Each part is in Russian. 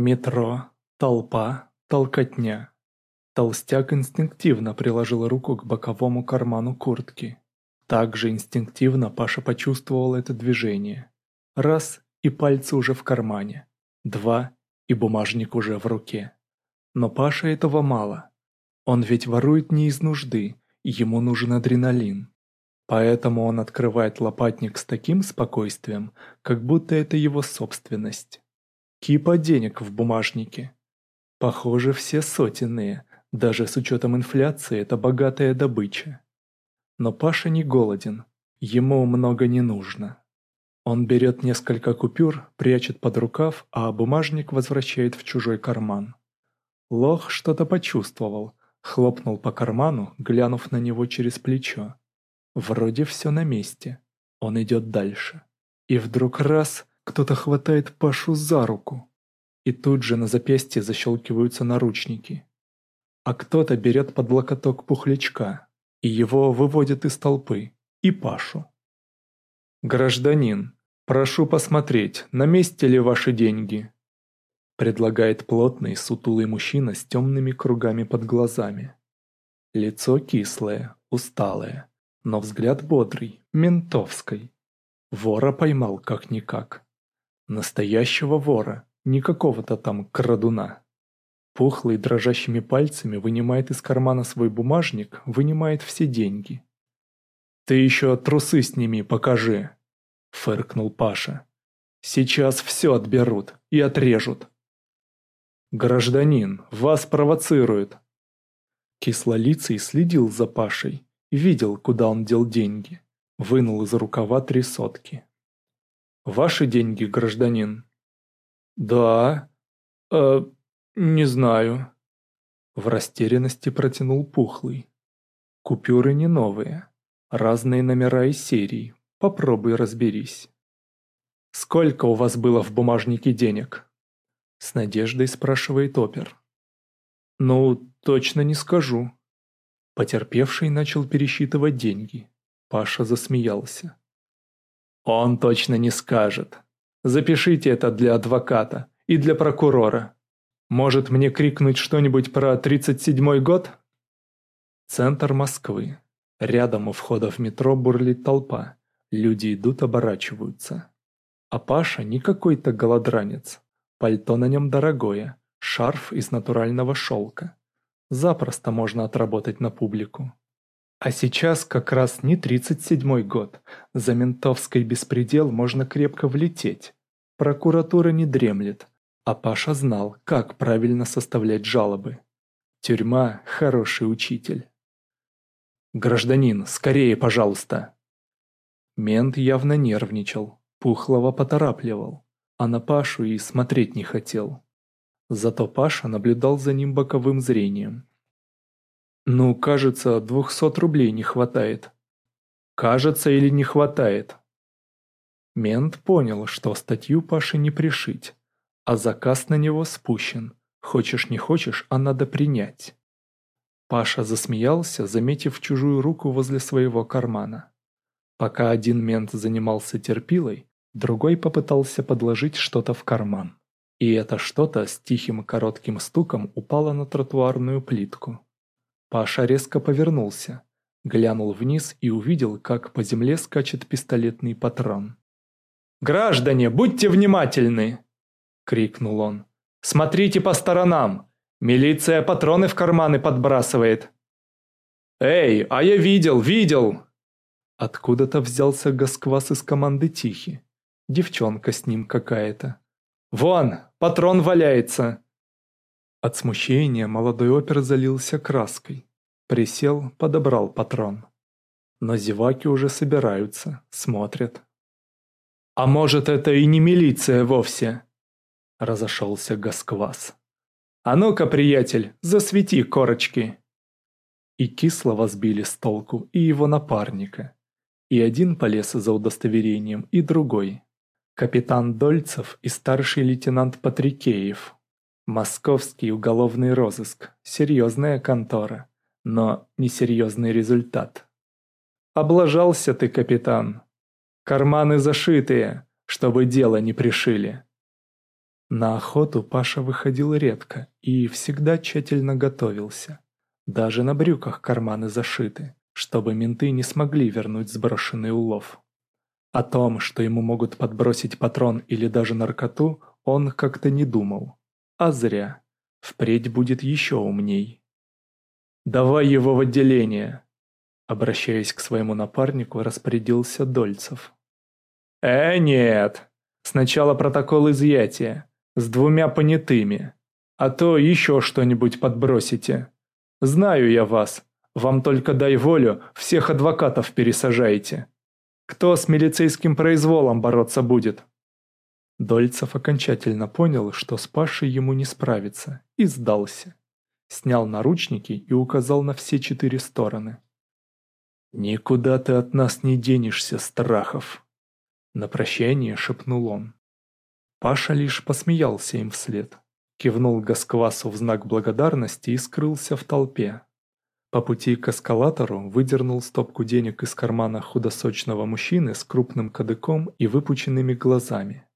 Метро, толпа, толкотня. Толстяк инстинктивно приложил руку к боковому карману куртки. Также инстинктивно Паша почувствовал это движение. Раз – и пальцы уже в кармане. Два – и бумажник уже в руке. Но Паше этого мало. Он ведь ворует не из нужды, ему нужен адреналин. Поэтому он открывает лопатник с таким спокойствием, как будто это его собственность. Кипа денег в бумажнике. Похоже, все сотенные, даже с учетом инфляции это богатая добыча. Но Паша не голоден, ему много не нужно. Он берет несколько купюр, прячет под рукав, а бумажник возвращает в чужой карман. Лох что-то почувствовал, хлопнул по карману, глянув на него через плечо. Вроде все на месте. Он идет дальше. И вдруг раз кто-то хватает Пашу за руку. И тут же на запястье защелкиваются наручники. А кто-то берет под локоток пухлячка, и его выводят из толпы, и Пашу. «Гражданин, прошу посмотреть, на месте ли ваши деньги?» предлагает плотный, сутулый мужчина с темными кругами под глазами. Лицо кислое, усталое, но взгляд бодрый, ментовский. Вора поймал как-никак. Настоящего вора, не какого-то там крадуна. Пухлый дрожащими пальцами вынимает из кармана свой бумажник, вынимает все деньги. «Ты еще трусы сними, покажи!» — фыркнул Паша. «Сейчас все отберут и отрежут». «Гражданин, вас провоцируют!» Кислолицый следил за Пашей, видел, куда он дел деньги, вынул из рукава три сотки. «Ваши деньги, гражданин?» «Да. Э, не знаю». В растерянности протянул Пухлый. «Купюры не новые. Разные номера и серии. Попробуй разберись». «Сколько у вас было в бумажнике денег?» С надеждой спрашивает опер. «Ну, точно не скажу». Потерпевший начал пересчитывать деньги. Паша засмеялся. «Он точно не скажет. Запишите это для адвоката и для прокурора. Может мне крикнуть что-нибудь про 37-й год?» Центр Москвы. Рядом у входа в метро бурлит толпа. Люди идут, оборачиваются. А Паша не какой-то голодранец. Пальто на нем дорогое, шарф из натурального шелка. Запросто можно отработать на публику. А сейчас как раз не 37-й год. За ментовский беспредел можно крепко влететь. Прокуратура не дремлет, а Паша знал, как правильно составлять жалобы. Тюрьма – хороший учитель. «Гражданин, скорее, пожалуйста!» Мент явно нервничал, Пухлого поторапливал а на Пашу и смотреть не хотел. Зато Паша наблюдал за ним боковым зрением. «Ну, кажется, двухсот рублей не хватает». «Кажется или не хватает?» Мент понял, что статью Паше не пришить, а заказ на него спущен. Хочешь не хочешь, а надо принять. Паша засмеялся, заметив чужую руку возле своего кармана. Пока один мент занимался терпилой, Другой попытался подложить что-то в карман. И это что-то с тихим коротким стуком упало на тротуарную плитку. Паша резко повернулся, глянул вниз и увидел, как по земле скачет пистолетный патрон. «Граждане, будьте внимательны!» — крикнул он. «Смотрите по сторонам! Милиция патроны в карманы подбрасывает!» «Эй, а я видел, видел!» Откуда-то взялся Гасквас из команды Тихи. Девчонка с ним какая-то. «Вон, патрон валяется!» От смущения молодой опер залился краской. Присел, подобрал патрон. Но зеваки уже собираются, смотрят. «А может, это и не милиция вовсе?» Разошелся Гасквас. «А ну-ка, приятель, засвети корочки!» И кислого сбили с толку, и его напарника. И один полез за удостоверением, и другой капитан Дольцев и старший лейтенант Патрикеев. Московский уголовный розыск. Серьезная контора, но несерьезный результат. Облажался ты, капитан. Карманы зашитые, чтобы дело не пришили. На охоту Паша выходил редко и всегда тщательно готовился. Даже на брюках карманы зашиты, чтобы менты не смогли вернуть сброшенный улов. О том, что ему могут подбросить патрон или даже наркоту, он как-то не думал. А зря. Впредь будет еще умней. «Давай его в отделение!» Обращаясь к своему напарнику, распорядился Дольцев. «Э, нет! Сначала протокол изъятия с двумя понятыми, а то еще что-нибудь подбросите. Знаю я вас, вам только дай волю, всех адвокатов пересажаете. Кто с милицейским произволом бороться будет?» Дольцев окончательно понял, что с Пашей ему не справиться, и сдался. Снял наручники и указал на все четыре стороны. «Никуда ты от нас не денешься, Страхов!» На прощание шепнул он. Паша лишь посмеялся им вслед, кивнул Гасквасу в знак благодарности и скрылся в толпе. По пути к эскалатору выдернул стопку денег из кармана худосочного мужчины с крупным кадыком и выпученными глазами.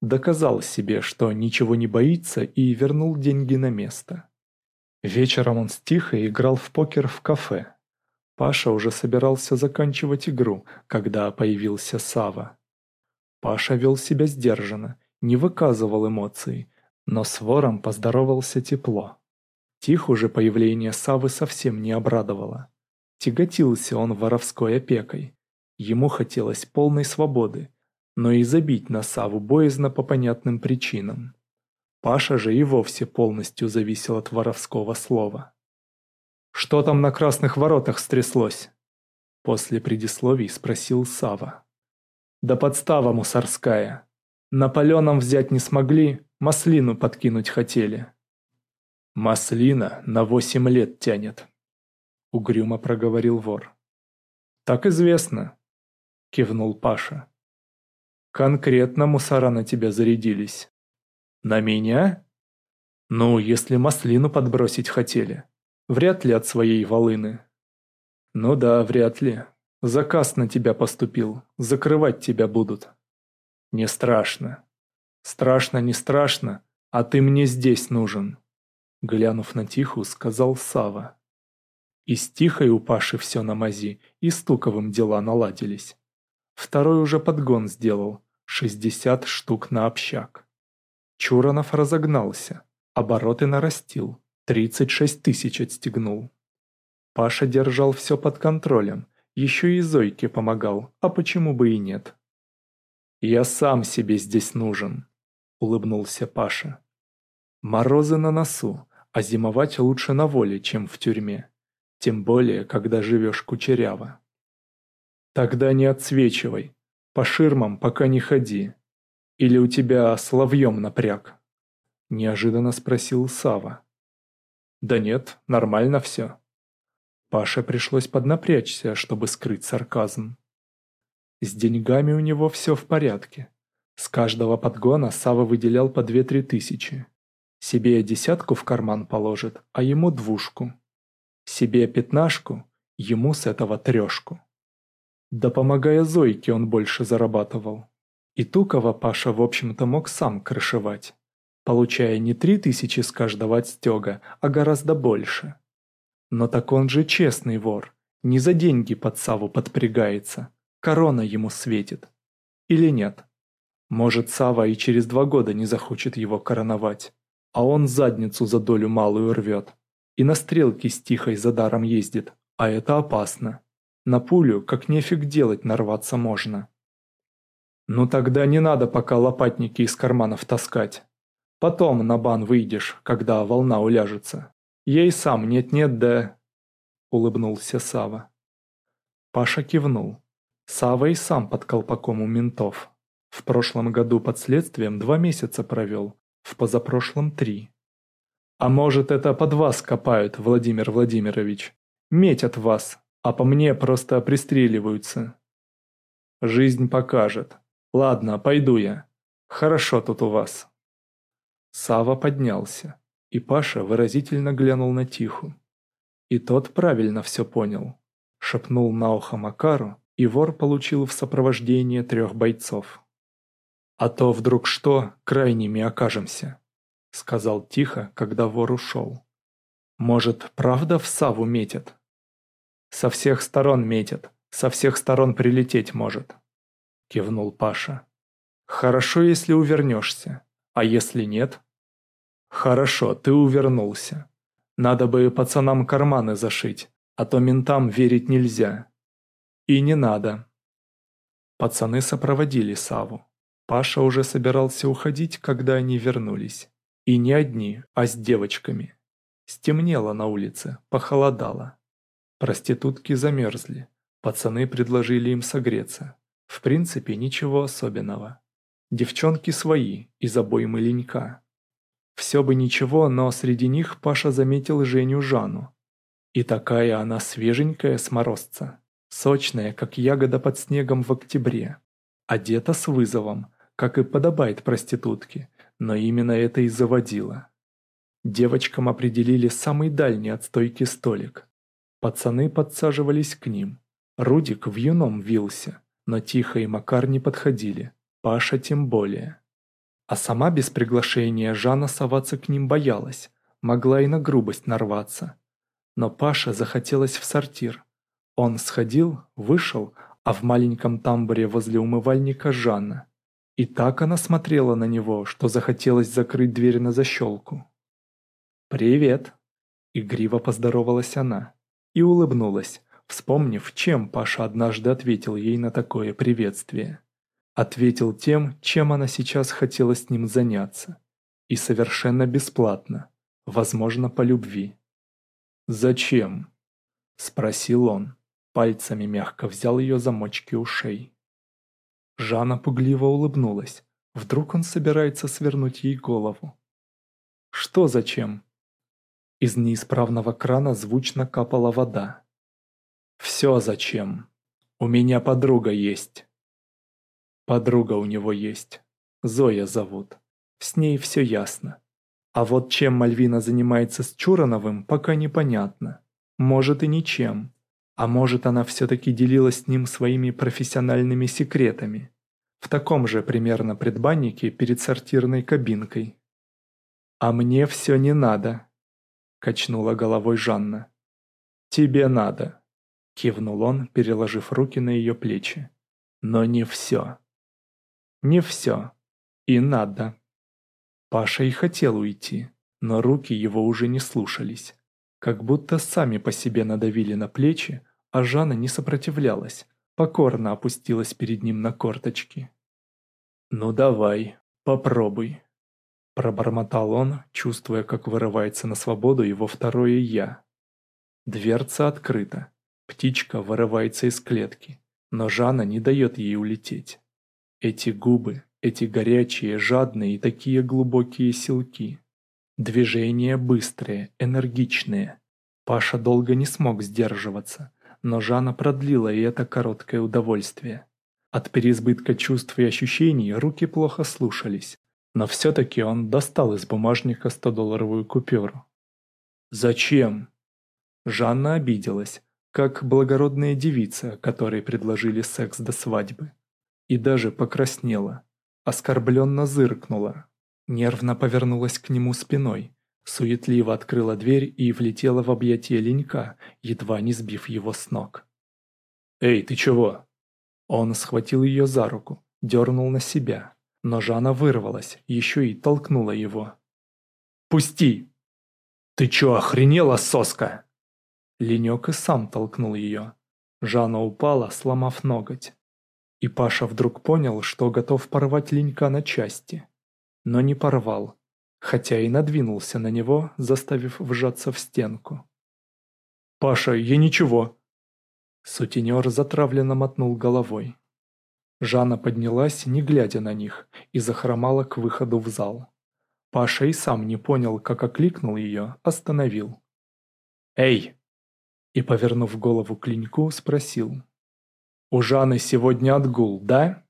Доказал себе, что ничего не боится и вернул деньги на место. Вечером он стихо играл в покер в кафе. Паша уже собирался заканчивать игру, когда появился Сава. Паша вел себя сдержанно не выказывал эмоций, но с вором поздоровался тепло. Тиху же появление Савы совсем не обрадовало. Тяготился он воровской опекой. Ему хотелось полной свободы, но и забить на Саву боязно по понятным причинам. Паша же и вовсе полностью зависел от воровского слова. «Что там на красных воротах стряслось?» После предисловий спросил Сава. «Да подстава мусорская», Наполеоном взять не смогли, маслину подкинуть хотели. «Маслина на восемь лет тянет», — угрюмо проговорил вор. «Так известно», — кивнул Паша. «Конкретно мусора на тебя зарядились». «На меня?» «Ну, если маслину подбросить хотели. Вряд ли от своей волыны». «Ну да, вряд ли. Заказ на тебя поступил. Закрывать тебя будут». Не страшно. Страшно, не страшно, а ты мне здесь нужен. Глянув на Тиху, сказал Сава. И с Тихой у Паши все на мази, и с Туковым дела наладились. Второй уже подгон сделал, 60 штук на общак. Чуранов разогнался, обороты нарастил, 36 тысяч отстегнул. Паша держал все под контролем, еще и Зойке помогал, а почему бы и нет. «Я сам себе здесь нужен», — улыбнулся Паша. «Морозы на носу, а зимовать лучше на воле, чем в тюрьме. Тем более, когда живешь кучеряво». «Тогда не отсвечивай, по ширмам пока не ходи. Или у тебя соловьем напряг?» — неожиданно спросил Сава. «Да нет, нормально все». Паше пришлось поднапрячься, чтобы скрыть сарказм. С деньгами у него все в порядке. С каждого подгона Сава выделял по две-три тысячи. Себе десятку в карман положит, а ему двушку. Себе пятнашку, ему с этого трешку. Да помогая Зойке он больше зарабатывал. И Тукова Паша в общем-то мог сам крышевать, получая не три тысячи с каждого отстега, а гораздо больше. Но так он же честный вор, не за деньги под Саву подпрягается, корона ему светит. Или нет? Может, Сава и через два года не захочет его короновать, а он задницу за долю малую рвет. И на стрелки с тихой за даром ездит, а это опасно. На пулю, как нефиг делать, нарваться можно. Ну тогда не надо пока лопатники из карманов таскать. Потом на бан выйдешь, когда волна уляжется. И сам нет-нет, да...» Улыбнулся Сава. Паша кивнул. Сава и сам под колпаком у ментов. В прошлом году под следствием два месяца провел, в позапрошлом три. А может это под вас копают, Владимир Владимирович? Метят вас, а по мне просто пристреливаются. Жизнь покажет. Ладно, пойду я. Хорошо тут у вас. Сава поднялся, и Паша выразительно глянул на Тиху. И тот правильно все понял. Шепнул на ухо Макару, и вор получил в сопровождении трех бойцов. «А то вдруг что, крайними окажемся», — сказал тихо, когда вор ушел. «Может, правда в Саву метят?» «Со всех сторон метят, со всех сторон прилететь может», — кивнул Паша. «Хорошо, если увернешься, а если нет?» «Хорошо, ты увернулся. Надо бы пацанам карманы зашить, а то ментам верить нельзя». «И не надо». Пацаны сопроводили Саву. Паша уже собирался уходить, когда они вернулись. И не одни, а с девочками. Стемнело на улице, похолодало. Проститутки замерзли. Пацаны предложили им согреться. В принципе, ничего особенного. Девчонки свои, из обоймы ленька. Все бы ничего, но среди них Паша заметил Женю Жанну. И такая она свеженькая с сочная, как ягода под снегом в октябре. Одета с вызовом, как и подобает проститутке, но именно это и заводило. Девочкам определили самый дальний от стойки столик. Пацаны подсаживались к ним. Рудик в юном вился, но Тихо и Макар не подходили, Паша тем более. А сама без приглашения Жанна соваться к ним боялась, могла и на грубость нарваться. Но Паше захотелось в сортир. Он сходил, вышел, а в маленьком тамбуре возле умывальника Жанна. И так она смотрела на него, что захотелось закрыть дверь на защелку. «Привет!» – игриво поздоровалась она и улыбнулась, вспомнив, чем Паша однажды ответил ей на такое приветствие. Ответил тем, чем она сейчас хотела с ним заняться. И совершенно бесплатно, возможно, по любви. «Зачем?» – спросил он, пальцами мягко взял ее замочки ушей. Жанна пугливо улыбнулась. Вдруг он собирается свернуть ей голову. «Что зачем?» Из неисправного крана звучно капала вода. «Все зачем? У меня подруга есть». Подруга у него есть. Зоя зовут. С ней все ясно. А вот чем Мальвина занимается с Чурановым, пока непонятно. Может и ничем. А может, она все-таки делилась с ним своими профессиональными секретами. В таком же примерно предбаннике перед сортирной кабинкой. «А мне все не надо», – качнула головой Жанна. «Тебе надо», – кивнул он, переложив руки на ее плечи. «Но не все». «Не все. И надо». Паша и хотел уйти, но руки его уже не слушались как будто сами по себе надавили на плечи, а Жанна не сопротивлялась, покорно опустилась перед ним на корточки. «Ну давай, попробуй», – пробормотал он, чувствуя, как вырывается на свободу его второе «я». Дверца открыта, птичка вырывается из клетки, но Жанна не дает ей улететь. Эти губы, эти горячие, жадные и такие глубокие силки. Движения быстрые, энергичные. Паша долго не смог сдерживаться, но Жанна продлила и это короткое удовольствие. От переизбытка чувств и ощущений руки плохо слушались, но все-таки он достал из бумажника 100-долларовую купюру. «Зачем?» Жанна обиделась, как благородная девица, которой предложили секс до свадьбы. И даже покраснела, оскорбленно зыркнула, Нервно повернулась к нему спиной, суетливо открыла дверь и влетела в объятия ленька, едва не сбив его с ног. «Эй, ты чего?» Он схватил ее за руку, дернул на себя, но Жанна вырвалась, еще и толкнула его. «Пусти!» «Ты че, охренела, соска?» Ленек и сам толкнул ее. Жанна упала, сломав ноготь. И Паша вдруг понял, что готов порвать ленька на части но не порвал, хотя и надвинулся на него, заставив вжаться в стенку. «Паша, я ничего!» Сутенер затравленно мотнул головой. Жанна поднялась, не глядя на них, и захромала к выходу в зал. Паша и сам не понял, как окликнул ее, остановил. «Эй!» И, повернув голову к Леньку, спросил. «У Жанны сегодня отгул, да?»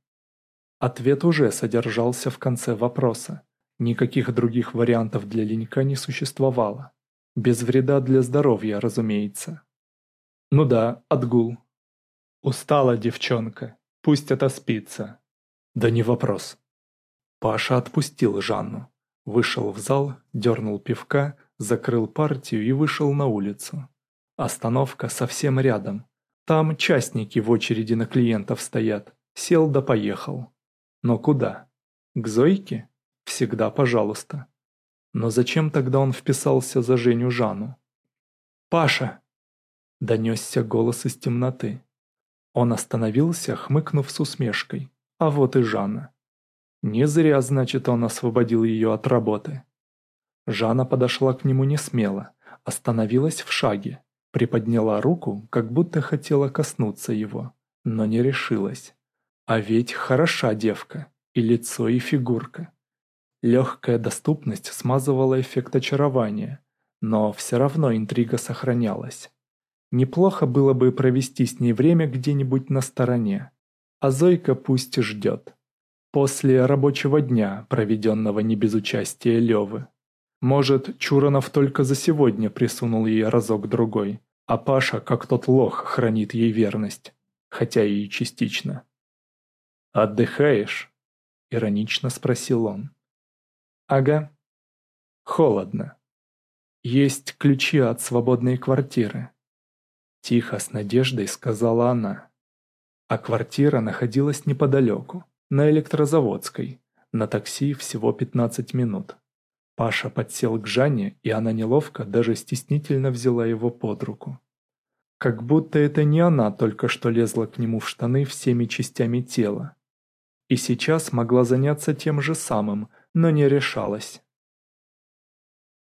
Ответ уже содержался в конце вопроса. Никаких других вариантов для ленька не существовало. Без вреда для здоровья, разумеется. Ну да, отгул. Устала девчонка, пусть это спится. Да не вопрос. Паша отпустил Жанну. Вышел в зал, дернул пивка, закрыл партию и вышел на улицу. Остановка совсем рядом. Там частники в очереди на клиентов стоят. Сел да поехал. Но куда? К Зойке? Всегда пожалуйста. Но зачем тогда он вписался за Женю Жанну? «Паша!» – донесся голос из темноты. Он остановился, хмыкнув с усмешкой. А вот и Жанна. Не зря, значит, он освободил ее от работы. Жанна подошла к нему не смело, остановилась в шаге, приподняла руку, как будто хотела коснуться его, но не решилась. А ведь хороша девка, и лицо, и фигурка. Легкая доступность смазывала эффект очарования, но все равно интрига сохранялась. Неплохо было бы провести с ней время где-нибудь на стороне. А Зойка пусть ждет. После рабочего дня, проведенного не без участия Левы. Может, Чуранов только за сегодня присунул ей разок-другой, а Паша, как тот лох, хранит ей верность, хотя и частично. «Отдыхаешь?» — иронично спросил он. Ага. Холодно. Есть ключи от свободной квартиры. Тихо, с надеждой сказала она. А квартира находилась неподалеку, на электрозаводской, на такси всего 15 минут. Паша подсел к Жанне, и она неловко, даже стеснительно взяла его под руку. Как будто это не она только что лезла к нему в штаны всеми частями тела. И сейчас могла заняться тем же самым, но не решалась.